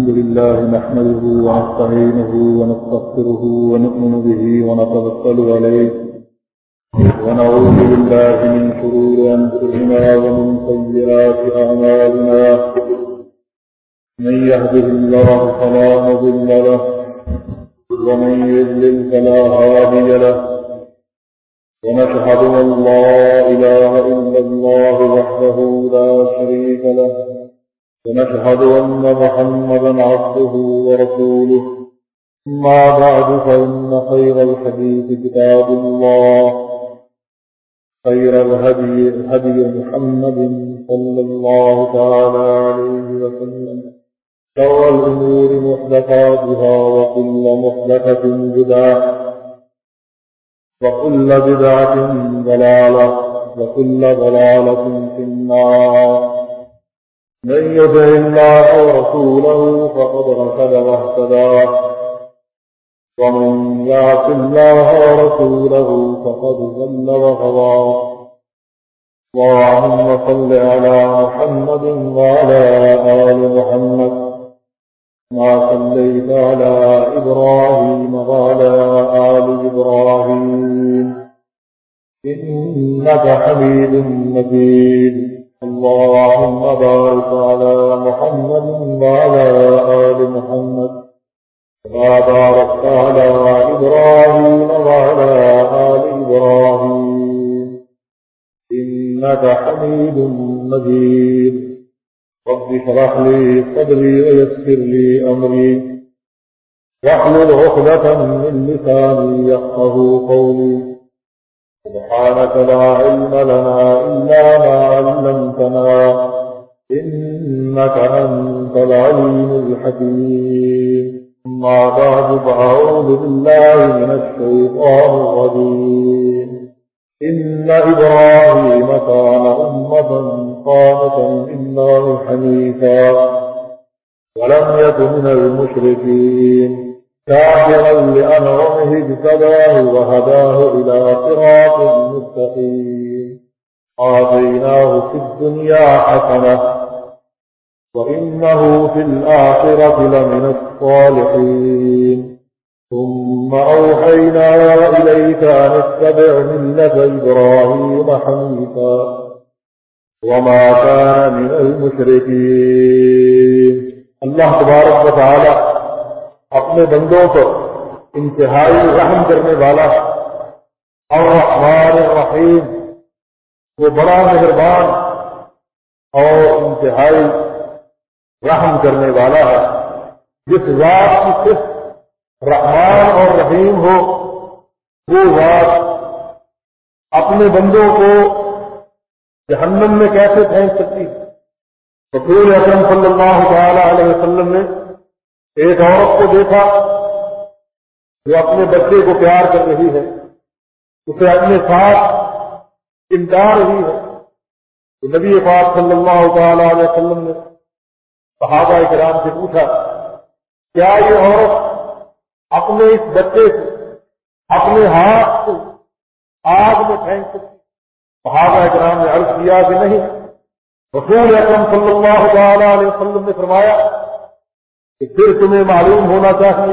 الحمد لله نحمده ونستعينه ونستغفره ونؤمن به ونتوكل عليه ونعوذ بالله من شرور أنفسنا ومن سيئات أعمالنا من يهده الله فلا مضل له ومن يضلل فلا هادي له ونشهد أن لا إله إلا الله وحده لا شريك له ونشهد أن محمدا عبده ورسوله. ما بعد، فإن خير الحديث كتاب الله. خير الهدي، هدي محمد صلى الله تعالى عليه وسلم. شر الأمور محدثاتها وكل محدثة بدعة. وكل بدعة ضلالة. وكل ضلالة في النار. من يطع الله ورسوله فقد رشد واهتدى. ومن يعص الله ورسوله فقد ضل وغضى. اللهم صل على محمد وعلى آل محمد. ما صليت على إبراهيم وعلى آل إبراهيم. إنك حميد مجيد. اللهم بارك على محمد وعلى آل محمد كما باركت على إبراهيم وعلى آل إبراهيم. إنك حميد مجيد. رب اشرح لي صدري ويسر لي أمري. واحلل عقدة من لساني يفقه قولي. سبحانك لا علم لنا إلا ما علمتنا، إنك أنت العليم الحكيم. ما بعد، فأعوذ بالله من الشيطان الرجيم. إن إبراهيم كان أمة قامة لله حنيفا، ولم يكن من المشركين. شاكرا لأنعمه اجتباه وهداه إلى صراط مستقيم آتيناه في الدنيا حسنة وإنه في الآخرة لمن الصالحين. ثم أوحينا إليك أن اتبع ملة إبراهيم حنيفا وما كان من المشركين. الله تبارك وتعالى اپنے بندوں پر انتہائی رحم کرنے والا اور رحمان الرحیم، وہ بڑا مہربان اور انتہائی رحم کرنے والا ہے۔ جس ذات کی صرف رحمان اور رحیم ہو، وہ ذات اپنے بندوں کو جہنم میں کیسے پھینک سکتی؟ رسول اکرم صلی اللہ تعالی علیہ وسلم نے ایک عورت کو دیکھا جو اپنے بچے کو پیار کر رہی ہے، اسے اپنے ساتھ چمٹا رہی ہے۔ تو نبی پاک صلی اللہ تعالی علیہ وسلم نے صحابہ کرام سے پوچھا، کیا یہ عورت اپنے اس بچے سے اپنے ہاتھ کو آگ میں پھینک سکتی صحابہ کرام نے عرض کیا کہ نہیں۔ رسول اکرم صلی اللہ تعالی علیہ وسلم نے فرمایا کہ پھر تمہیں معلوم ہونا چاہیے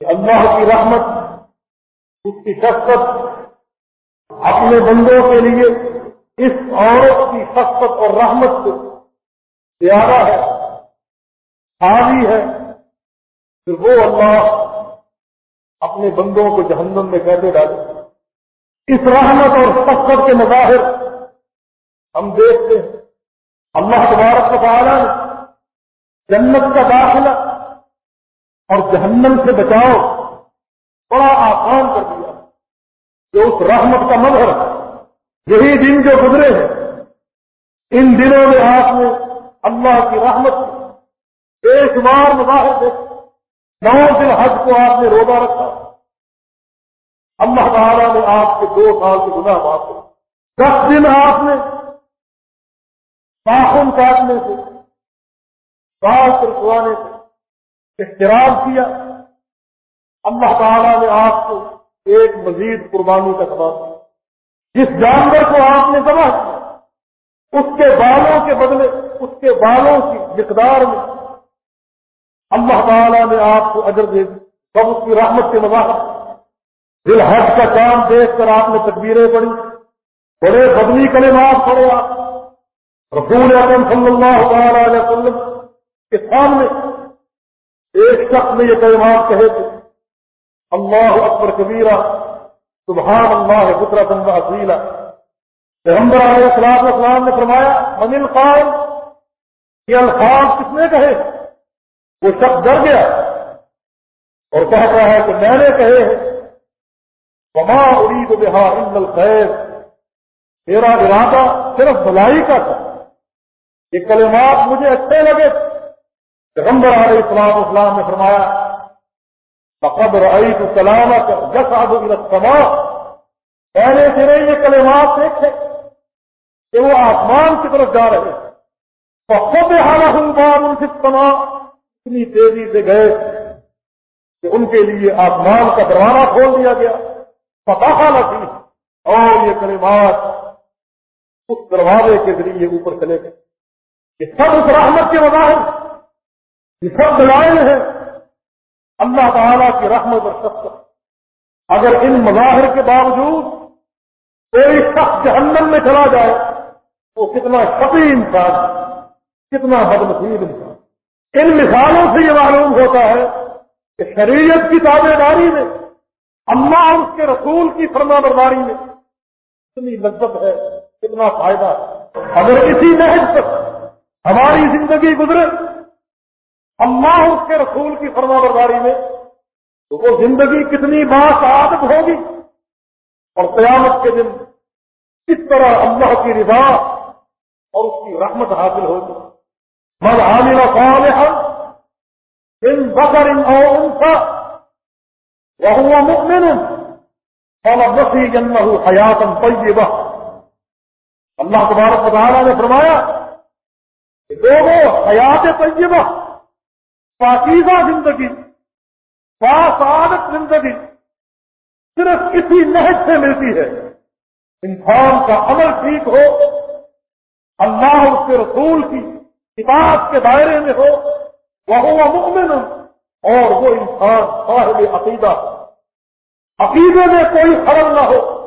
کہ اللہ کی رحمت، اس کی شخصت اپنے بندوں کے لیے اس عورت کی شخصت اور رحمت سے پیارا ہے حاوی ہے، پھر وہ اللہ اپنے بندوں کو جہنم میں کیسے ڈالے؟ اس رحمت اور شخصت کے مظاہر ہم دیکھتے ہیں۔ اللہ تبارک کا تعالیٰ نے جنت کا داخلہ اور جہنم سے بچاؤ، بڑا آسان کر دیا۔ کہ اس رحمت کا مظہر یہی دن جو گزرے ہیں۔ ان دنوں میں آپ نے اللہ کی رحمت ایک بار مظاہر دیکھ نو دن حج کو آپ نے روزہ رکھا۔ اللہ تعالیٰ نے آپ کے دو سال کے گناہ معاف دس دن آپ نے پاخن کاٹنے سے بال کروانے سے احترام کیا۔ اللہ تعالیٰ نے آپ کو ایک مزید قربانی کا سبب دیا۔ جس جانور کو آپ نے ذبح کیا، اس کے بالوں کے بدلے، اس کے بالوں کی مقدار میں اللہ تعالیٰ نے آپ کو اجر دے دی۔ سب اس کی رحمت کے مظاہر دل حج کا کام دیکھ کر آپ نے تقبیریں پڑھی۔ بڑے بدنی کلمات پڑے آپ۔ رسول اعظم صلی اللہ علیہ وسلم کے سامنے ایک شخص نے یہ کلمات کہے تھے، اللہ اکبر کبیرہ، سبحان اللہ بطرت اصیلا۔ پیغمبر علیہ السلام اسلام نے فرمایا، من القائل؟ یہ الفاظ کس نے کہے؟ وہ شخص ڈر گیا اور کہتا ہے کہ میں نے کہے وما ارید بہا ان الخیر میرا ارادہ صرف بلائی کا تھا۔ یہ کلمات مجھے اچھے لگے۔ پیغمبر علیہ السلام اسلام نے فرمایا، فقد رأيت كلامك يصعد إلى السماء. پہلے سے یہ کلمات دیکھے کہ وہ آسمان کی طرف جا رہے تو خود حالہ بار ان سے سما اتنی تیزی سے گئے کہ ان کے لیے آسمان کا دروازہ کھول دیا گیا۔ پتا تھی اور یہ کلمات اس دروازے کے ذریعے اوپر چلے گئے یہ سب اس رحمت کے مظاہر یہ سب دلائل ہیں۔ اللہ تعالیٰ کی رحمت اور شفقت۔ اگر ان مظاہر کے باوجود کوئی شخص جہنم میں چلا جائے، تو کتنا شفی انسان، کتنا بدنصیب انسان۔ ان مثالوں سے یہ معلوم ہوتا ہے کہ شریعت کی تابے داری میں، اللہ اور اس کے رسول کی فرما برداری میں کتنی لذت ہے، کتنا فائدہ ہے۔ اگر اسی نہج پر ہماری زندگی گزرے اللہ اس کے رسول کی فرما برداری میں، تو وہ زندگی کتنی باسعادت ہوگی اور قیامت کے دن کس طرح اللہ کی رضا اور اس کی رحمت حاصل ہوگی۔ من عامل صالحا ان بکر او انسا وهو مؤمن فلنحيي جنه حیاتا طیبہ اللہ تبارک و تعالی نے فرمایا کہ دونوں حیات طیبہ پاکیزہ زندگی باسعادت زندگی صرف کسی نہج سے ملتی ہے۔ انسان کا عمل ٹھیک ہو، اللہ اس کے رسول کی کتاب کے دائرے میں ہو وہ مؤمن اور وہ انسان صاحب عقیدہ۔ عقیدے میں کوئی خرل نہ ہو۔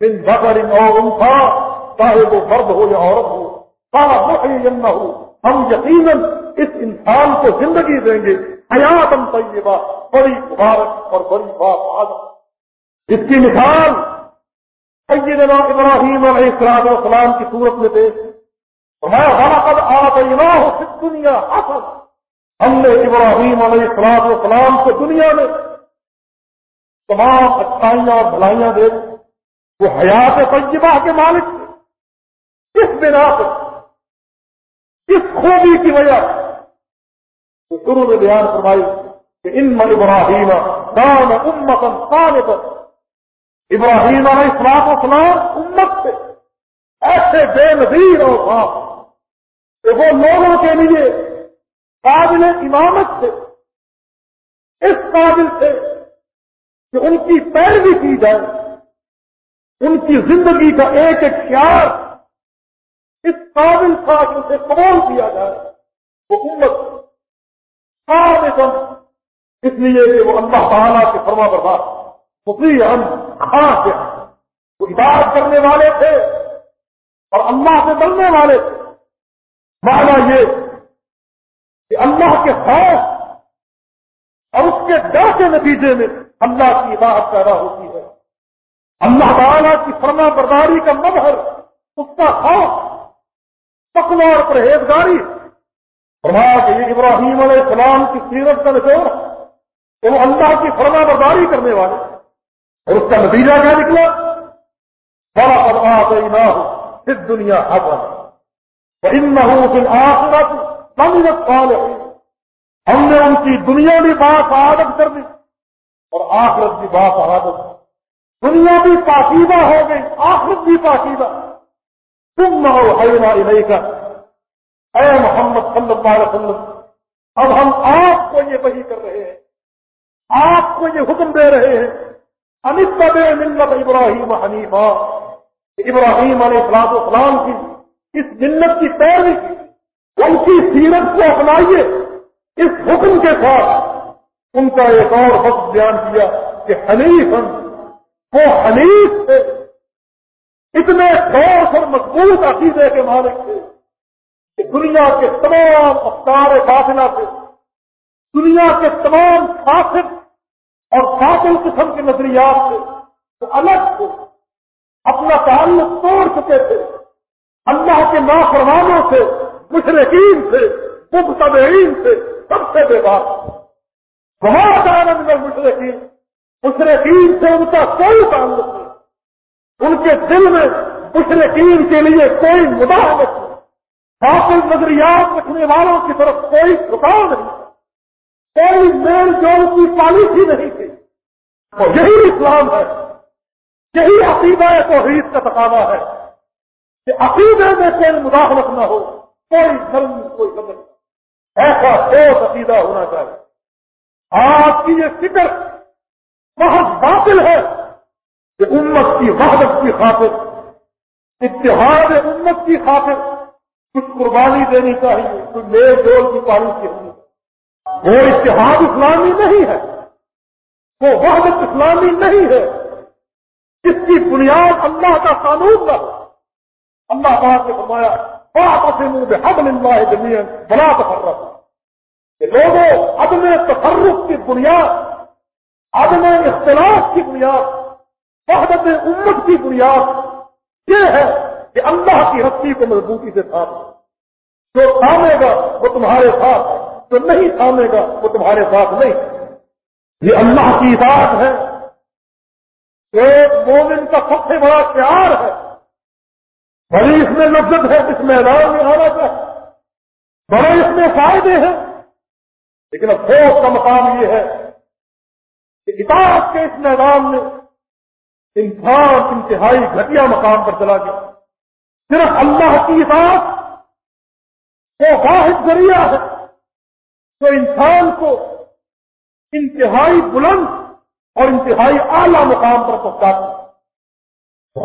ان بکر اور انسان چاہے وہ مرد ہو یا عورت ہو سارا محیم نہ ہو ہم یقیناً اس انسان کو زندگی دیں گے حیاتم طیبہ، بڑی مبارک اور بڑی بات آ جس کی مثال سیدنا ابراہیم علیہ السلام السلام کی صورت میں دیکھ میں حلقت آ ہو دنیا حسن ہم نے ابراہیم علیہ السلام السلام کو دنیا میں تمام اچھائیاں اور بھلائیاں دے وہ حیات طیبہ کے مالک تھے۔ کس بنا پر کس خوبی کی وجہ سے تو شروع میں بیان فرمائی کہ ان ابراہیم دان امتن صالح ابراہیم علیہ السلام اسلام امت سے ایسے بے نظیر اور صاف کہ وہ لوگوں کے لیے قابل امامت سے اس قابل سے کہ ان کی پیروی کی جائے۔ ان کی زندگی کا ایک ایک خیال اس قابل تھا کہ اسے قبول کیا جائے۔ وہ امت اس لیے کہ وہ اللہ تعالیٰ کے فرما بردار مفی ہم خاص وہ عبادت کرنے والے تھے اور اللہ سے بننے والے تھے۔ مانا یہ کہ اللہ کے خوف اور اس کے ڈر کے نتیجے میں اللہ کی عبادت پیدا ہوتی ہے۔ اللہ تعالیٰ کی فرما برداری کا مظہر، اس کا خوف، تقوی اور پرہیزگاری فرمایا کہ یہ ابراہیم علیہ السلام کی سیرت کا نچوڑ کہ وہ اللہ کی فرما برداری کرنے والے اور اس کا نتیجہ کیا نکلا؟ بڑا پرواز نہ ہو اس دنیا حسن ان نہ ہو پھر آخرت سمجھت ہے ہم نے ان کی دنیا بھی بات عادت کر دی اور آخرت بھی بات عادت دنیا بھی پاکیزہ ہو گئی، آخرت بھی پاکیزہ۔ تم نہ ہو نہیں کا اے محمد صلی اللہ علیہ وسلم، اب ہم آپ کو یہ وہی کر رہے ہیں، آپ کو یہ حکم دے رہے ہیں امت ملت ابراہیم حنیفہ ابراہیم علیہ السلام اسلام کی اس ملت کی پیروی کی، ان کی سیرت کو اپنائیے، اس حکم کے ساتھ ان کا ایک اور وقت بیان کیا کہ حنیف وہ حنیف تھے، اتنے ٹھوس اور مضبوط عقیدے کے مالک تھے۔ کہ دنیا کے تمام افطار فاصلہ سے، دنیا کے تمام فاصل اور فاصل قسم کے نظریات سے وہ الگ تھے اپنا تعلق توڑ چکے تھے۔ اللہ کے نافرمانوں سے، مشرقین سے مبتدئین سے، سب سے بے بات۔ بہت آنند میں مشرقین مشرقین سے ان کا کوئی تعلق نہیں۔ ان کے دل میں مشرقین کے لیے کوئی مداحمت نہیں۔ حاصل نظریات رکھنے والوں کی طرف کوئی جھکاؤ نہیں۔ کوئی میل جول کی پالیسی نہیں تھی اور یہی اسلام ہے۔ یہی عقیدہ توحید کا تقاضا ہے۔ کہ عقیدے میں کوئی مداخلت نہ ہو، کوئی دھرم کوئی قدر ایسا ٹھوس عقیدہ ہونا چاہیے۔ آپ کی یہ فکر بہت باطل ہے کہ امت کی وحدت کی خاطر، اتحاد امت کی خاطر کچھ قربانی دینی چاہیے کچھ میل جول کی پالیسی ہونی وہ اتحاد اسلامی نہیں ہے۔ وہ وحدت اسلامی نہیں ہے۔ اس کی بنیاد اللہ کا قانون نہ ہو۔ اللہ پاک نے فرمایا بات منہ میں حد اللہ زمین بڑا تفرق کہ لوگوں، عدم تفرق کی بنیاد، عدم اختلاف کی بنیاد، وحدت امت کی بنیاد یہ ہے۔ کہ اللہ کی رسی کو مضبوطی سے تھام جو تھامے گا وہ تمہارے ساتھ جو نہیں تھامے گا وہ تمہارے ساتھ نہیں۔ یہ اللہ کی اطاعت ہے۔ ایک مومن کا سب سے بڑا پیار ہے۔ بڑی اس میں لذت ہے، اس میدان میں آنا چاہیے بڑے اس میں فائدے ہیں۔ لیکن افسوس کا مقام یہ ہے کہ اطاعت کے اس میدان میں انسان انتہائی گھٹیا مقام پر چلا گیا۔ صرف اللہ کی اطاعت وہ واحد ذریعہ ہے تو انسان کو انتہائی بلند اور انتہائی اعلیٰ مقام پر پہنچاتی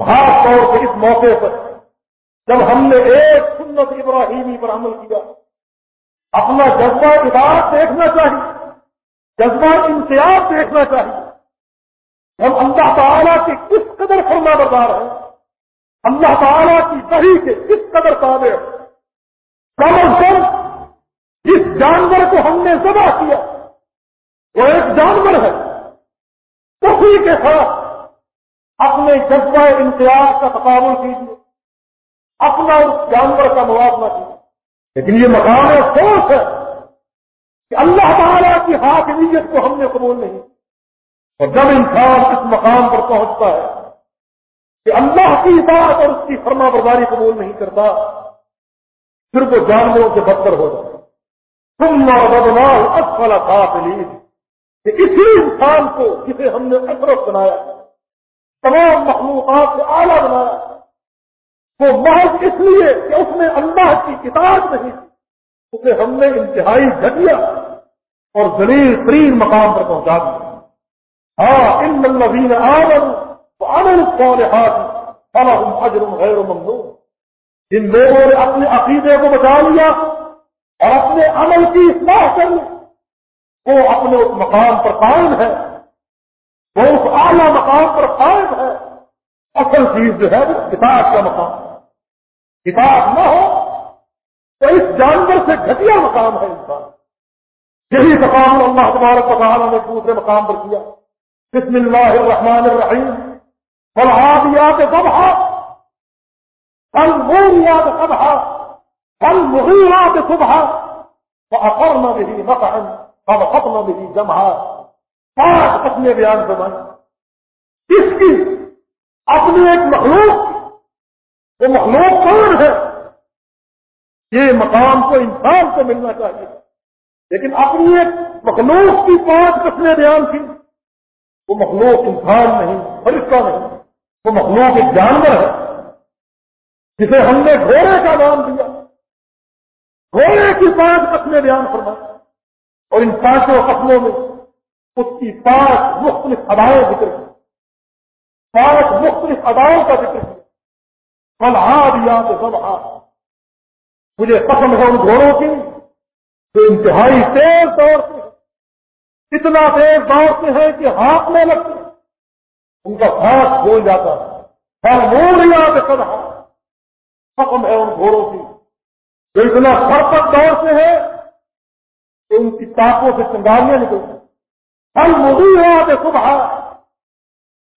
خاص طور سے اس موقع پر جب ہم نے ایک سنت ابراہیمی پر عمل کیا، اپنا جذبہ عبادت دیکھنا چاہیے، جذبہ امتیاز دیکھنا چاہیے۔ ہم اللہ تعالیٰ کی کس قدر فرما بردار ہیں؟ اللہ تعالیٰ کی صحیح کے کس قدر تابع. کم از کم جس جانور کو ہم نے ذبح کیا. وہ ایک جانور ہے. اسی کے ساتھ اپنے جذبہ امتیاز کا تقابل کیجیے. اپنا اس جانور کا موازنہ کیجیے. لیکن یہ مقام افسوس ہے کہ اللہ تعالیٰ کی حاکمیت کو ہم نے قبول نہیں. اور جب انسان اس مقام پر پہنچتا ہے کہ اللہ کی اطاعت اور اس کی فرما برداری قبول نہیں کرتا، پھر وہ جانوروں سے بدتر ہو جاتا۔ تم نہ بدمال اصلا کہ اسی انسان کو جسے ہم نے اشرف بنایا، تمام مخلوقات کو اعلیٰ بنایا، وہ محض اس لیے کہ اس نے اللہ کی کتاب نہیں، اسے ہم نے انتہائی گھٹیا اور زلیل ترین مقام پر پہنچا دیا۔ ہاں ان الذین آمنوا وعملوا الصالحات، فلهم اجر غیر ممنون. جن لوگوں نے اپنے عقیدے کو بچا لیا اور اپنے عمل کی اصلاح کر لی، وہ اپنے اس مقام پر قائم ہے، وہ اس اعلیٰ مقام پر قائم ہے۔ اصل چیز جو ہے وہ کتاب کا مقام ہے۔ کتاب نہ ہو تو اس جانور سے گھٹیا مقام ہے انسان۔ یہی مقام اللہ تبارک تعالیٰ نے دوسرے مقام پر کیا۔ بسم اللہ الرحمن الرحیم۔ فلحادیات صبح کل موریات صبح کل مغیرات صبح فأقرن به مقعا اب ختم بھی جمع پانچ اپنے بیان فرمائے۔ اس کی اپنی ایک مخلوق وہ مخلوق کون ہے؟ یہ مقام کو انسان کو ملنا چاہیے۔ لیکن اپنی ایک مخلوق کی پانچ قسمیں بیان کی، وہ مخلوق انسان نہیں، فرشتہ نہیں۔ وہ مخلوق ایک جانور ہے، جسے ہم نے گھوڑے کا نام دیا۔ گھوڑے کی پانچ قسمیں بیان فرمائی۔ اور ان پانچوں قسموں میں اس کی پانچ مختلف ادائیں ذکر کی پانچ مختلف اداؤں کا ذکر کیا۔ فل ہاتھ یا تو سب ہاتھ مجھے قسم ہے ان گھوڑوں کی جو انتہائی تیز دور سے اتنا تیز دور سے ہے کہ ہاتھ میں لگتے ہیں۔ ان کا ہاتھ بھول جاتا ہے۔ ہر مول رہا سب ختم ہے ان گھوڑوں کی۔ جو اتنا فرپت دور سے ہے کہ ان کی تاپوں سے چنگاریاں نکلتی ہر مغل رہا کہ صبح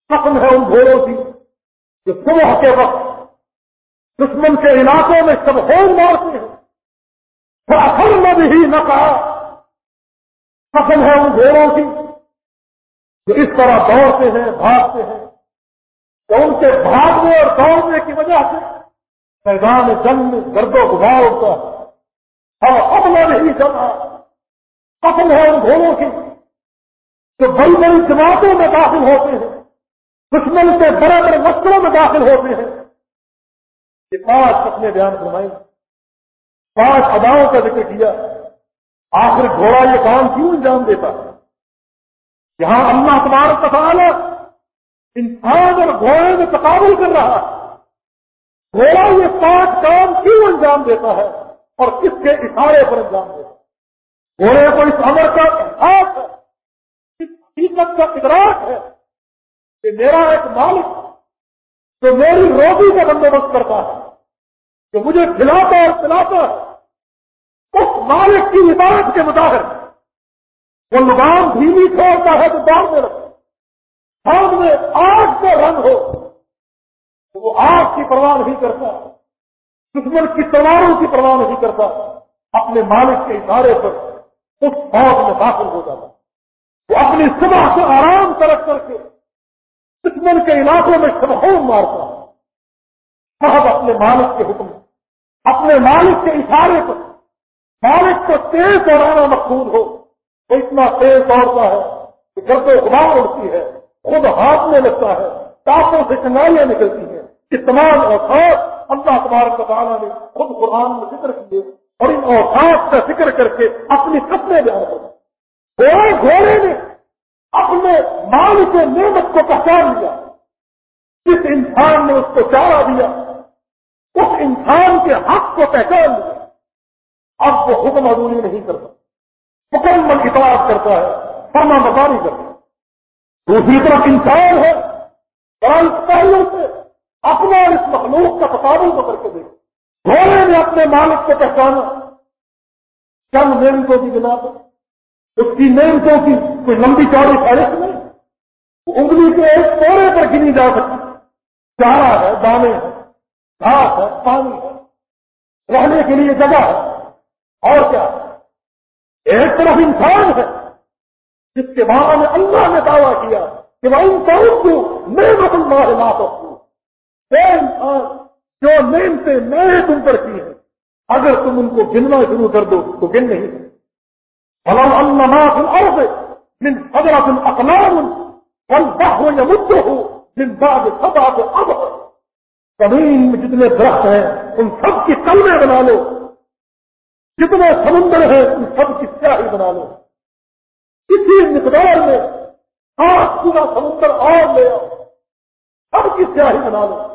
ختم ہے ان گھوڑوں کی جو صبح کے وقت دشمن کے علاقوں میں سب ہو مارتے ہیں۔ اصل میں بھی نہ کہا ختم ہے ان گھوڑوں کی۔ جو اس طرح دوڑتے ہیں، بھاگتے ہیں، تو ان کے بھاگنے اور دوڑنے کی وجہ سے میدان جنگ میں گرد و گزار ہوتا ہے۔ اور اب نہیں چل رہا ہے ان گھوڑوں کی، جو بڑی بڑی جماعتوں میں داخل ہوتے ہیں، دشمن کے بڑے بڑے وسطوں میں داخل ہوتے ہیں۔ یہ پانچ اپنے بیان فرمائیں پانچ اداؤں کا ذکر کیا۔ آخر گھوڑا یہ کام کیوں انجام دیتا؟ ہے یہاں اللہ تبارک تعالی انسان اور گھوڑے میں تقابل کر رہا ہے۔ گھوڑا یہ پانچ کام کیوں انجام دیتا ہے اور کس کے اشارے پر انجام دیتا ہے؟ گھوڑے کو اس عمر کا احساس ہے، اس حقیقت کا ادراک ہے کہ میرا ایک مالک جو میری روزی کا بندوبست کرتا ہے، جو مجھے کھلاتا اور پلاتا ہے، اس مالک کی عبادت کے مطابق وہ لگام دھیمی چھوڑتا ہے تو دوڑ میں لگتا سامنے آگ کا رنگ ہو، تو وہ آگ کی پرواہ نہیں کرتا۔ دشمن کی تلواروں کی پرواہ نہیں کرتا۔ اپنے مالک کے اشارے پر اس فوج میں داخل ہو جاتا۔ وہ اپنی صبح سے آرام ترک کر کے دشمن کے علاقوں میں سب مارتا ہے۔ صاحب اپنے مالک کے حکم، اپنے مالک کے اشارے پر، مالک کو تیز دوڑانا مقصود ہو۔ اتنا تیز دوڑتا ہے کہ گھر پہ خدا اڑتی ہے، خود ہاتھ میں لگتا ہے تاپوں سے چنگائیاں نکلتی ہیں۔ کہ تمام اوساف اللہ تبارک تعالیٰ نے خود قرآن میں ذکر کیے اور ان اوساف کا ذکر کر کے اپنی قسمیں بیان کر گھوڑے گھوڑے نے اپنے مال کے نعمت کو پہچان لیا۔ جس انسان نے اس کو چارہ دیا، اس انسان کے حق کو پہچان لیا۔ اب وہ حکم ادونی نہیں کرتا۔ مکمل اطاعت کرتا ہے، فرما برداری کرتا ہے۔ دوسری طرف انسان ہے پہلو سے اپنا اس مخلوق کا تقابل کو کر کے دیکھ گھوڑے نے اپنے مالک کو پہچانا، چند نعمتوں کی بنا پر۔ اس کی نعمتوں کی کوئی لمبی چوڑی فہرست نہیں انگلی کے ایک کوڑے پر گنی جا سکتی چارہ ہے، دانے ہیں، گھاس ہے، پانی ہے۔ رہنے کے لیے جگہ ہے، اور کیا ہے؟ ایک طرف انسان ہے جس کے بارے میں اللہ نے دعویٰ کیا کہ وہ انسان کو میں مطلب مارے لا سکوں وہ انسان، جو نیم سے میں نے تم پر کی ہے اگر تم ان کو گننا شروع کر دو تو گن نہیں۔ فلم اللہ عرض من حضرت اقلام والبحر يمده من بعد سبعة أبحر زمین میں جتنے درخت ہیں، ان سب کی کلمیں بنا لو۔ جتنے سمندر ہیں ان سب کی سیاہی بنا لو کسی مقدار میں آٹھ پورا سمندر اور لے آؤ۔ سب کی سیاہی بنا لو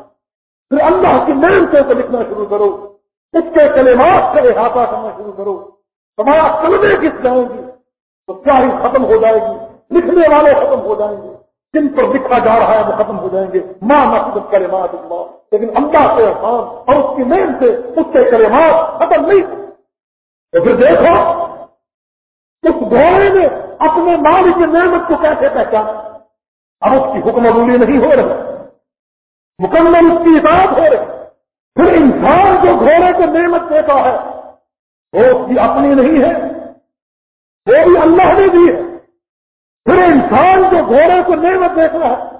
پھر اللہ کی محنتوں کو لکھنا شروع کرو۔ اس کے کلمات کا احاطہ کرنا شروع کرو۔ تمہارا کلمے کس جائیں گی تو سیاہی ختم ہو جائے گی۔ لکھنے والے ختم ہو جائیں گے۔ جن پر لکھا جا رہا ہے وہ ختم ہو جائیں گے۔ ماں نقد کرے ماں لیکن اللہ سے احسان اور اس کی نیم سے اس کے کلمات ختم نہیں تو پھر دیکھو، اس گھوڑے نے اپنے مال کی نعمت کو کیسے پہچانا؟ اب اس کی حکم عمولی نہیں ہو رہی، مکمل اس کی اطاعت ہو رہی۔ پھر انسان جو گھوڑے کو نعمت دیتا ہے، وہ اس کی اپنی نہیں ہے، وہ بھی اللہ نے دی ہے۔ پھر انسان جو گھوڑے کو نعمت دیتا ہے،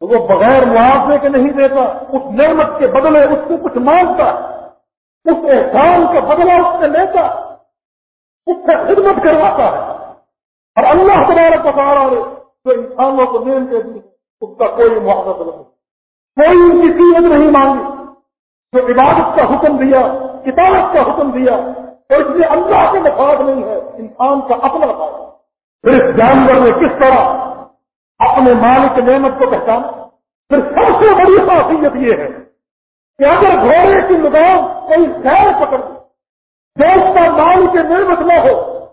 تو وہ بغیر معاوضے کے نہیں دیتا، اس نعمت کے بدلے اس سے کچھ مانگتا ہے۔ اس احسان کا بدلہ اس سے لیتا اس سے خدمت کرواتا ہے۔ اور اللہ تبارک بتا رہا ہے جو انسانوں کو دے دی، اس کا کوئی معاوضہ نہیں۔ کوئی ان کی قیمت نہیں مانگی۔ جو عبادت کا حکم دیا، کتابت کا حکم دیا، اور اس لیے اللہ کے مفاد نہیں ہے، انسان کا اپنا مفاد پھر اس جانور نے کس طرح اپنے مالک نعمت کو پہچانا؟ پھر سب سے بڑی خاصیت یہ ہے کہ اگر گھوڑے کی لگام کوئی خیر پکڑ جو اس کا مال کے نعمت نہ ہو،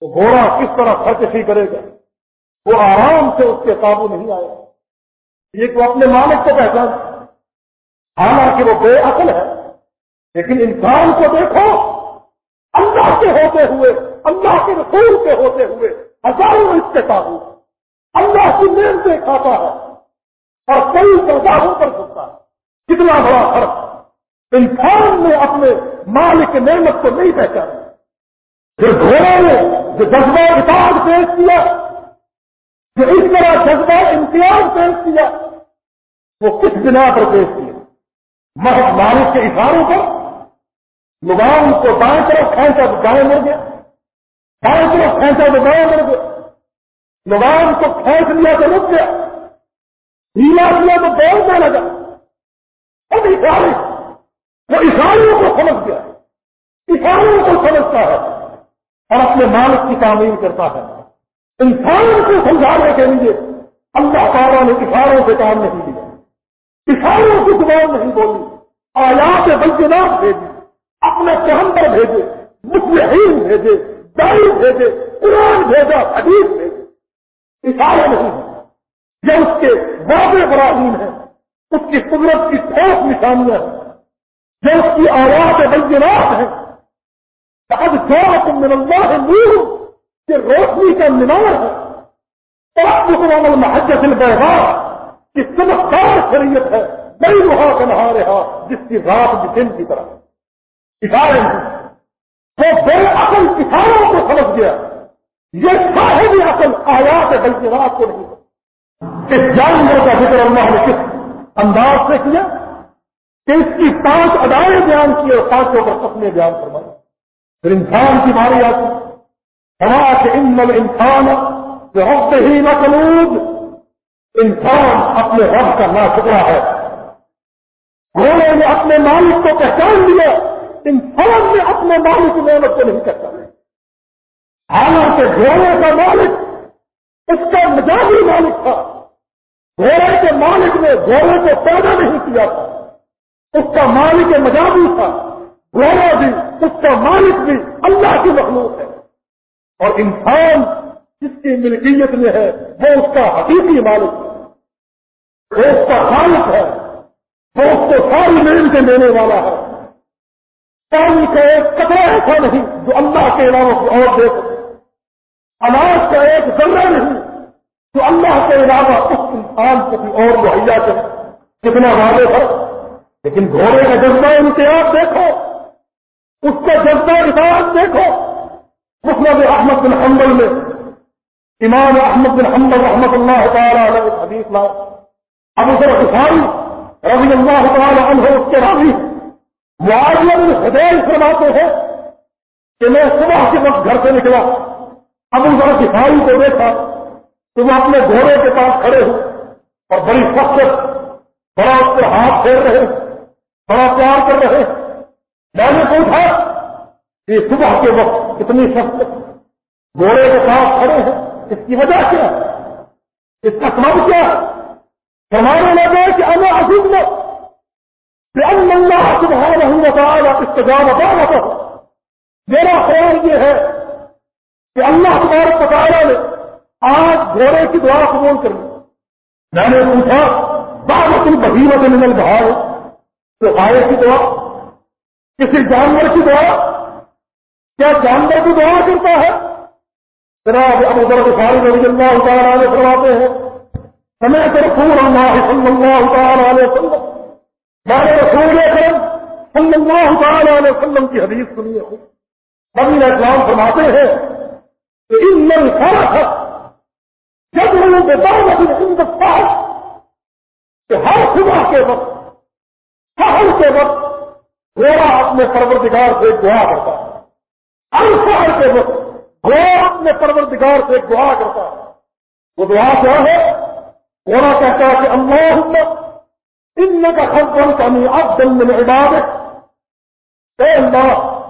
تو گھوڑا کس طرح خرچی کرے گا؟ وہ آرام سے اس کے قابو نہیں آئے یہ تو اپنے مالک کو پہچان حالانکہ وہ بے عقل ہے، لیکن انسان کو دیکھو، اللہ کے ہوتے ہوئے، اللہ کے رسول کے ہوتے ہوئے ہزاروں اس کے قابو۔ اللہ کی نیم سے کھاتا ہے اور کئی سرداروں پر سکتا ہے۔ کتنا بڑا فرق انسان نے اپنے مالک نعمت کو نہیں پہچانا۔ پھر گھوڑے نے جو جذبہ اتار پیش کیا، جو اس طرح جذبہ امتیاز پیش کیا، وہ کس بنا پر پیش کیا؟ محض مالک کے اشاروں پر؟ لگام کو بائیں طرف کھینچا تو گائے مر گیا۔ بائیں طرف کھینچا تو گائے مر گیا۔ لگام کو کھینچ لیا تو رک گیا۔ ڈھیلا کیا تو دوڑنے لگا اب اشارے وہ اشاروں کو سمجھ گیا اشاروں کو سمجھتا ہے اور اپنے مالک کی تعمیر کرتا ہے۔ انسان کو سمجھانے کے لیے اللہ تعالیٰ نے اشاروں سے کام نہیں دیا اشاروں کی زبان نہیں بولی۔ آیات بلجنات بھیجی اپنے چہمبر بھیجے۔ مسلم بھیجے۔ دائی بھیجے۔ قرآن بھیجا۔ حدیث بھیجے۔ اشارے نہیں ہیں یہ اس کے واضح براہین ہیں۔ اس کی قدرت کی ٹھوس نشانیاں ہیں۔ جو اس کی آیات بلجنات ہیں اب جو تم اللہ ہے نور، کہ روشنی کا مینار ہے۔ تو حکم محجت البہار کی سمجھدار شریعت ہے۔ نئی وہاں کا نہا رہا جس کی رات بھی دن کی طرح۔ اشارے وہ بے عقل کسانوں کو سمجھ گیا۔ یہ صاحب عقل آیات بلکہ رات کو نہیں۔ اس جانور کا ذکر اللہ نے کس انداز سے کیا؟ کہ اس کی پانچ ادائیں بیان کی اور پانچوں پر اپنے بیان فرمائے پھر انسان کی باری آتی۔ ان انسان رب ہی نقلود انسان اپنے رب کا نا شکرا ہے۔ گھوڑے نے اپنے مالک کو پہچان لیا۔ انسان نے اپنے مالک کی محنت کو نہیں کرتا حالانکہ گھوڑے کا مالک، اس کا مزاجی مالک تھا۔ گھوڑے کے مالک نے گھوڑے کو پیدا نہیں کیا تھا۔ اس کا مالک مزاجی تھا گھوڑا بھی، اس کا مالک بھی اللہ کی مخلوق ہے۔ اور انسان جس کی ملکیت میں ہے، وہ اس کا حقیقی مالک ہے۔ وہ اس کا خالق ہے۔ وہ اس کو ساری نعمتیں دینے والا ہے۔ پانی کا ایک کپڑا ایسا نہیں جو اللہ کے علاوہ کو اور دے سکے۔ اناج کا ایک ذرہ نہیں جو اللہ کے علاوہ اس انسان کو بھی اور مہیا کرے۔ کتنا واضح ہے۔ لیکن گھوڑے کا جذبہ امتیاز دیکھو، اس کا جذبہ اطاعت دیکھو۔ مسلم احمد بن حنبل میں، امام احمد بن حنبل رحمت اللہ تعالیٰ علیہ حدیث لا۔ ابو سر حسین رضی اللہ تعالیٰ عنہ اس کے راوی۔ معاویہ بن حدیث فرماتے ہیں کہ میں صبح کے وقت گھر سے نکلا۔ ابو ذر کسائی کو دیکھا کہ وہ اپنے گھوڑے کے پاس کھڑے ہو اور بڑی سخت بڑا اس کے ہاتھ پھیر رہے بڑا پیار کر رہے میں نے پوچھا کہ صبح کے وقت کتنی سخت گھوڑے کے ساتھ کھڑے ہیں۔ اس کی وجہ کیا اس کا سبب کیا ہمارے لگے کہ انا عظیم میں اللہ سبحانہ وتعالی استجاب بتا میرا خیال یہ ہے کہ اللہ تبارک تعالی نے آج گھوڑے کی دعا قبول کر لی۔ میں نے پوچھا بہت بہیمت من البہار۔ تو آئے کی دعا کسی جانور کی دعا؟ کیا جانور بھی دعا کرتا ہے؟ جناب ابو ذر بخاری رضی اللہ تعالیٰ علیہ فرماتے ہیں سمے رسول اللہ صلی اللہ تعالیٰ علیہ وسلم میں رسول اکرم صلی اللہ تعالیٰ علیہ وسلم کی حدیث سنی ہے۔ نبی اسلام فرماتے ہیں کہ ان من سارا تھا جب لوگوں کے بعد ان کا کہ ہر صبح کے وقت شہر کے وقت گھوڑا اپنے پروردگار سے دعا کرتا ہے۔ ہر سال کے وقت وہ اپنے پروردگار سے دعا کرتا ہے۔ وہ دعا کیا ہے؟ وہ کہتا ہے کہ اللہ ان کا خبر کمی اب دن میں عبادت اے اللہ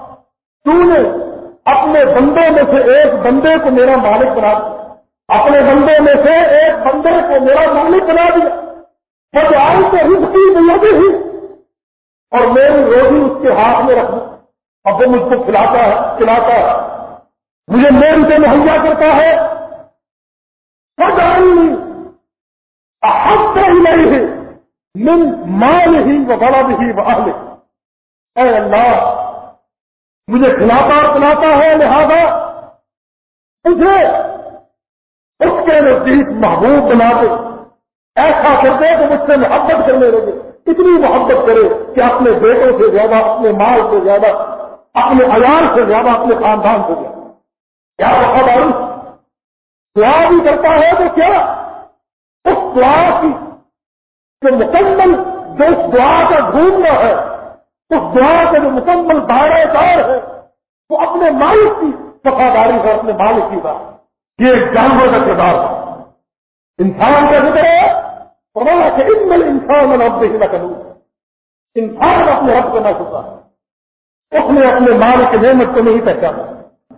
تو نے اپنے بندے میں سے ایک بندے کو میرا مالک بنا دیا۔ اپنے بندے میں سے ایک بندے کو میرا مالک بنا دیا۔ بس آئی تو رزق کی بنیادی ہی اور میری روزی اس کے ہاتھ میں رکھ اب وہ مجھ کو کھلاتا ہے کھلاتا ہے۔ مجھے مین سے مہیا کرتا ہے۔ احب ہی نہیں ہے من مال ہی و بڑا بھی وہ اے اللہ، مجھے کھلاتا اور پلاتا ہے، لہذا مجھے اس کے نزدیک محبوب بنا دے۔ ایسا کر دے کہ مجھ سے محبت کرنے لگے۔ اتنی محبت کرے کہ اپنے بیٹوں سے زیادہ، اپنے مال سے زیادہ، اپنے عیال سے زیادہ، اپنے خاندان سے زیادہ۔ کیا وفاداری دعا بھی کرتا ہے تو کیا؟ اس دعا کی جو مکمل، جو اس دعا کا ڈھونڈنا ہے، اس دعا کا جو مکمل دائرہ کار ہے، وہ اپنے مالک کی وفاداری ہے اپنے مالک کی بات۔ یہ ایک جانور کا کردار ہے۔ انسان کا ذکر ہے پرواہ کہ ان انسان میں رب ہی کروں انسان اپنے رب کو نہ چکا ہے۔ اس نے اپنے مال کے نعمت کو نہیں پہچانا۔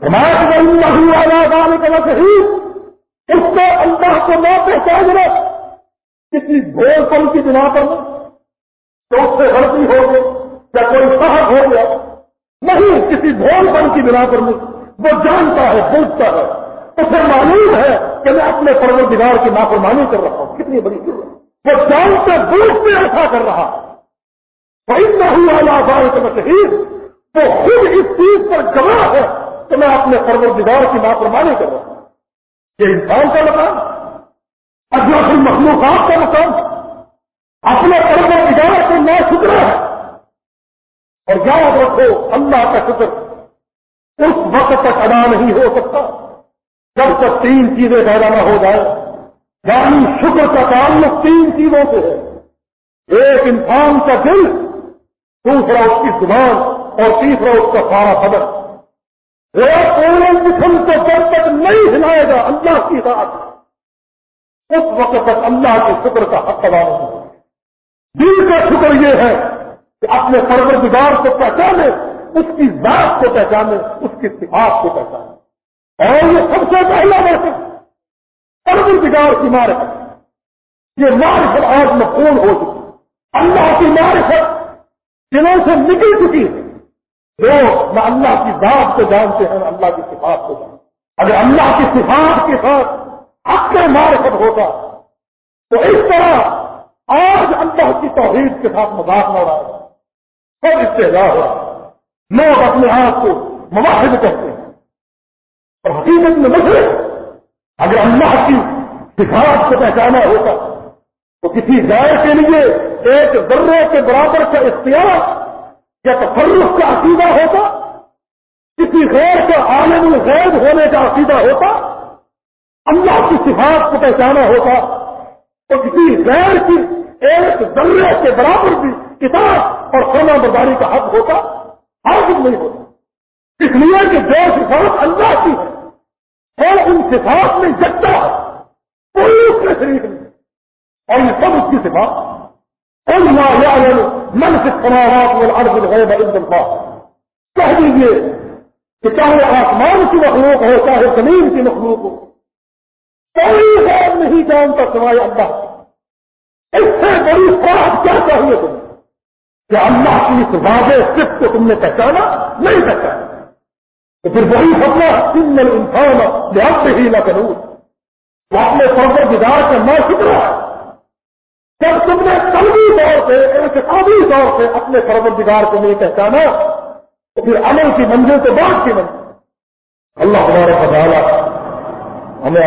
ہمارے والا کا اس کو اللہ کو نہ پہچانا۔ کسی بھول پن کی بنا پر تو اس سے غلطی ہو گئی یا کوئی صاحب ہو گیا۔ نہیں، کسی بھول پن کی بنا پر نہیں وہ جانتا ہے بوجھتا ہے۔ اسے معلوم ہے کہ میں اپنے پرور دیوار کی نافرمانی کر رہا ہوں۔ کتنی بڑی ضرورت وہ جانتے بوجھتے ایسا کر رہا کوئی نہ ہوا آزاد کا شہید تو خود اس چیز پر گواہ ہے کہ میں اپنے پرور دیوار کی نافرمانی کر رہا ہوں۔ یہ انسان کا مقام اجلا مخلوقات کا مقام اپنے پرو ادارہ کو نہ شکر ہے۔ اور یاد رکھو، اللہ کا شکر اس وقت تک ادا نہیں ہو سکتا جب تک تین چیزیں پیدا نہ ہو جائے یعنی شکر کا تعلق تین چیزوں سے ہے۔ ایک انسان کا دل، دوسرا اس کی زبان، اور تیسرا اس کا سارا بدن۔ پورے جسم کو جب تک نہیں ہلائے گا، اللہ کی بات اس وقت تک اللہ کے شکر کا حق ادا نہیں ہوگا۔ دل کا شکر یہ ہے کہ اپنے پروردگار کو پہچانے، اس کی ذات کو پہچانے، اس کی صفات کو پہچانے۔ اور یہ سب سے پہلا موسم پروردگار کی مارکت یہ مارکت آج مقبول ہو چکی اللہ کی مارکت دلوں سے نکل چکی ہے. لوگ نہ اللہ کی ذات کو جانتے ہیں، نہ اللہ کی صفات کو جانتے ہیں۔ اگر اللہ کی صفات کے ساتھ حق معرفت ہوتا، تو اس طرح آج اللہ کی توحید کے ساتھ مذاق نہ رہا ہے سب استحجا ہو رہا ہے۔ لوگ اپنے آپ کو مواحد کہتے ہیں۔ اور حقیقت میں مسئلے اگر اللہ کی کو پہچانا ہوتا۔ تو کسی غیر کے لیے ایک ذرے کے برابر کا اختیار یا تفرق کا عقیدہ ہوتا، کسی غیر کا عالم الغیب ہونے کا عقیدہ ہوتا، اللہ کی صفات کو پہچانا ہوتا۔ تو کسی غیر کی ایک ذرے کے برابر بھی کتاب اور سونا برداری کا حق ہوتا حاصل نہیں ہوتا۔ اس لیے کہ جو صفات اللہ کی ہے اور ان صفات میں جگتا ہے۔ میں نہیں اور یہ سب اس کی صفات من سے سماوات والارض الغیب الا اللہ کہہ دیجیے کہ چاہے آسمان کی مخلوق ہو چاہے زمین کی مخلوق ہو کوئی غیر نہیں جانتا سوائے اللہ اس سے بڑی خواب کیا چاہیے تم کہ اللہ کی اس واضح صرف کو تم نے پہچانا نہیں پہچانا تو پھر وہی سپنا سن انسان لحاظ ہی نہ کروں وہ اپنے پرور گزار سے نہ شکرا جب تم نے قلبی طور سے، انتخابی طور سے اپنے پروردگار کو نہیں پہچانا، تو پھر عمل کی منزل تو بات کی منزل۔ اللہ ہمارے پتا ہمیں